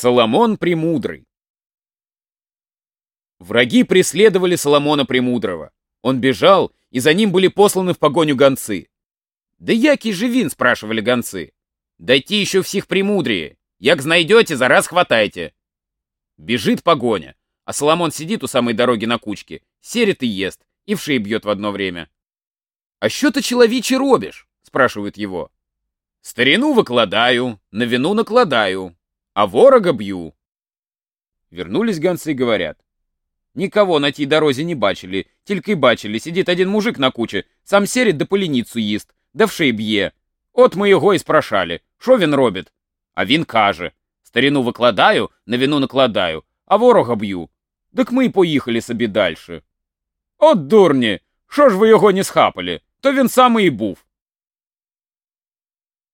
Соломон Премудрый Враги преследовали Соломона Премудрого. Он бежал, и за ним были посланы в погоню гонцы. «Да який же він?» — спрашивали гонцы. «Дойти еще всех премудрее. Як знайдете, за раз хватайте». Бежит погоня, а Соломон сидит у самой дороги на кучке, серит и ест, и в шеи бьет в одно время. «А что ты, человече, робишь?» — спрашивают его. «Старину выкладаю, на вину накладаю, а ворога бью». Вернулись гонцы и говорят. Никого на тій дорозі не бачили, тільки й бачили, сидить один мужик на кучі, сам серить да поленицу їсть, да в шей б'є. От ми його і спрашали, що він робить? А він каже, старину викладаю, на вину накладаю, а ворога б'ю. Так ми й поїхали собі дальше. От дурні, що ж ви його не схапали, то він самий і був.